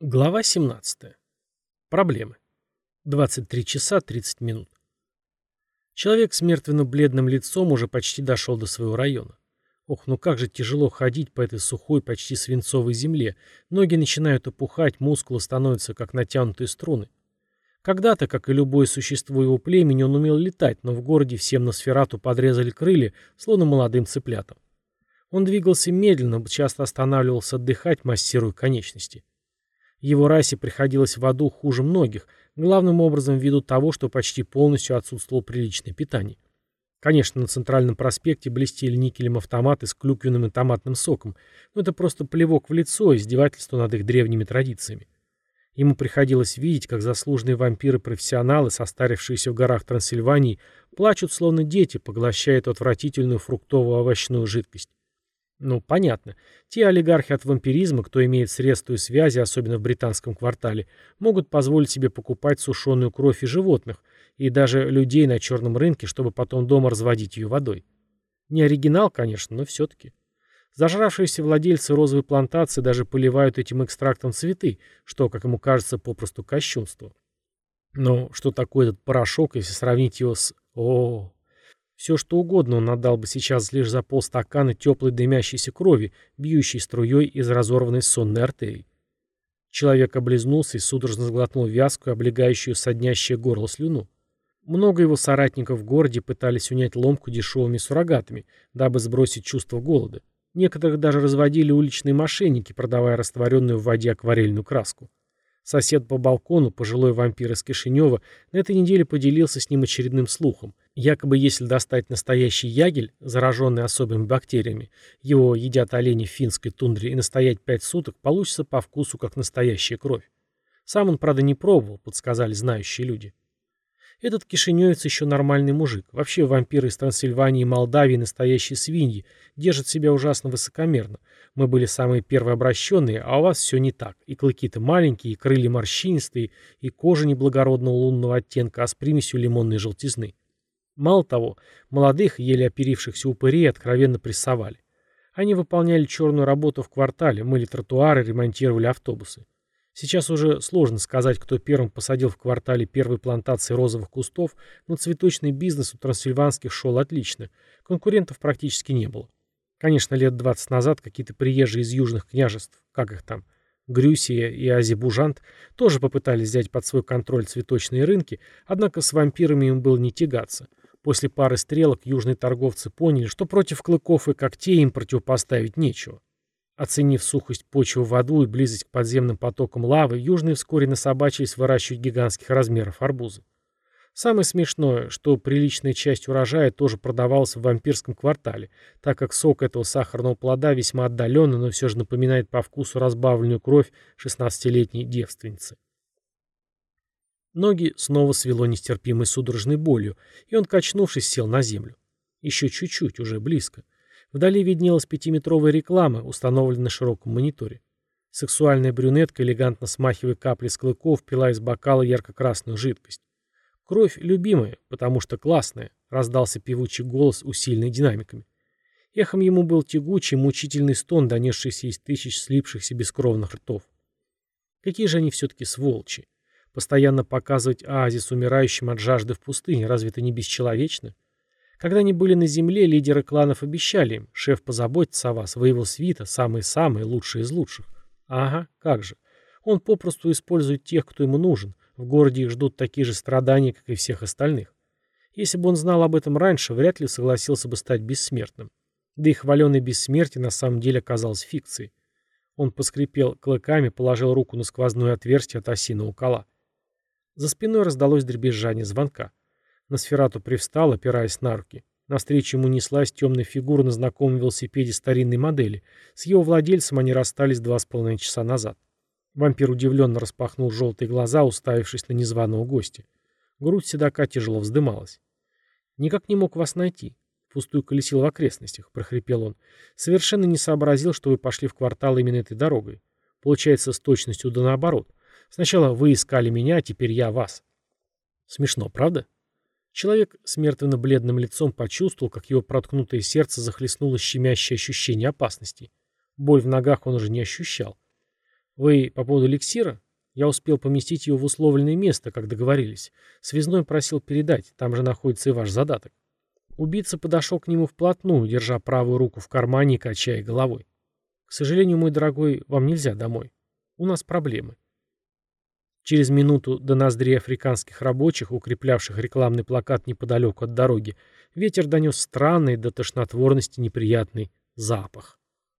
Глава 17. Проблемы. 23 часа 30 минут. Человек с мертвенно-бледным лицом уже почти дошел до своего района. Ох, ну как же тяжело ходить по этой сухой, почти свинцовой земле. Ноги начинают опухать, мускулы становятся как натянутые струны. Когда-то, как и любое существо его племени, он умел летать, но в городе всем на сферату подрезали крылья, словно молодым цыплятам. Он двигался медленно, часто останавливался отдыхать, массируя конечности. Его расе приходилось в аду хуже многих, главным образом ввиду того, что почти полностью отсутствовало приличное питание. Конечно, на центральном проспекте блестели никелем автоматы с клюквенным и томатным соком, но это просто плевок в лицо, издевательство над их древними традициями. Ему приходилось видеть, как заслуженные вампиры-профессионалы, состарившиеся в горах Трансильвании, плачут словно дети, поглощая эту отвратительную фруктовую овощную жидкость. Ну, понятно. Те олигархи от вампиризма, кто имеет средства и связи, особенно в британском квартале, могут позволить себе покупать сушеную кровь и животных, и даже людей на черном рынке, чтобы потом дома разводить ее водой. Не оригинал, конечно, но все-таки. Зажравшиеся владельцы розовой плантации даже поливают этим экстрактом цветы, что, как ему кажется, попросту кощунство. Но что такое этот порошок, если сравнить его с... О, все, что угодно он отдал бы сейчас лишь за полстакана теплой дымящейся крови, бьющей струей из разорванной сонной артерии. Человек облизнулся и судорожно сглотнул вязкую, облегающую соднящее горло слюну. Много его соратников в городе пытались унять ломку дешевыми суррогатами, дабы сбросить чувство голода. Некоторых даже разводили уличные мошенники, продавая растворенную в воде акварельную краску. Сосед по балкону, пожилой вампир из Кишинева, на этой неделе поделился с ним очередным слухом. Якобы если достать настоящий ягель, зараженный особыми бактериями, его едят олени в финской тундре и настоять пять суток, получится по вкусу как настоящая кровь. Сам он, правда, не пробовал, подсказали знающие люди. Этот кишиневец еще нормальный мужик. Вообще вампиры из Трансильвании и Молдавии настоящие свиньи, держат себя ужасно высокомерно. Мы были самые первые обращенные, а у вас все не так. И клыки-то маленькие, и крылья морщинистые, и кожа неблагородного лунного оттенка, а с примесью лимонной желтизны. Мало того, молодых, еле оперившихся упырей откровенно прессовали. Они выполняли черную работу в квартале, мыли тротуары, ремонтировали автобусы. Сейчас уже сложно сказать, кто первым посадил в квартале первые плантации розовых кустов, но цветочный бизнес у трансильванских шел отлично. Конкурентов практически не было. Конечно, лет 20 назад какие-то приезжие из южных княжеств, как их там, Грюсия и Азибужант, тоже попытались взять под свой контроль цветочные рынки, однако с вампирами им было не тягаться. После пары стрелок южные торговцы поняли, что против клыков и когтей им противопоставить нечего. Оценив сухость почвы в воду и близость к подземным потокам лавы, южные вскоре насобачились выращивать гигантских размеров арбузы. Самое смешное, что приличная часть урожая тоже продавалась в вампирском квартале, так как сок этого сахарного плода весьма отдаленный, но все же напоминает по вкусу разбавленную кровь 16-летней девственницы. Ноги снова свело нестерпимой судорожной болью, и он, качнувшись, сел на землю. Еще чуть-чуть, уже близко. Вдали виднелась пятиметровая реклама, установленная на широком мониторе. Сексуальная брюнетка, элегантно смахивая капли с клыков, пила из бокала ярко-красную жидкость. «Кровь любимая, потому что классная», — раздался певучий голос, усиленный динамиками. Эхом ему был тягучий, мучительный стон, донесшийся из тысяч слипшихся бескровных ртов. Какие же они все-таки сволочи! Постоянно показывать оазис умирающим от жажды в пустыне, разве это не бесчеловечно? Когда они были на земле, лидеры кланов обещали им, шеф позаботится о вас, вы его свита, самые-самые лучшие из лучших. Ага, как же. Он попросту использует тех, кто ему нужен. В городе их ждут такие же страдания, как и всех остальных. Если бы он знал об этом раньше, вряд ли согласился бы стать бессмертным. Да и хваленое бессмертие на самом деле оказалось фикцией. Он поскрипел клыками, положил руку на сквозное отверстие от осиного кола. За спиной раздалось дребезжание звонка. Носферату привстал, опираясь на руки. Навстречу ему неслась темная фигура на знакомом велосипеде старинной модели. С его владельцем они расстались два с половиной часа назад. Вампир удивленно распахнул желтые глаза, уставившись на незваного гостя. Грудь седока тяжело вздымалась. «Никак не мог вас найти. Пустую колесил в окрестностях», — прохрипел он. «Совершенно не сообразил, что вы пошли в квартал именно этой дорогой. Получается, с точностью да наоборот. Сначала вы искали меня, а теперь я вас». Смешно, правда? Человек с мертвенно-бледным лицом почувствовал, как его проткнутое сердце захлестнуло щемящее ощущение опасности. Боль в ногах он уже не ощущал. Вы по поводу эликсира? Я успел поместить его в условленное место, как договорились. Связной просил передать, там же находится и ваш задаток. Убийца подошел к нему вплотную, держа правую руку в кармане и качая головой. К сожалению, мой дорогой, вам нельзя домой. У нас проблемы. Через минуту до ноздрей африканских рабочих, укреплявших рекламный плакат неподалеку от дороги, ветер донес странный до тошнотворности неприятный запах.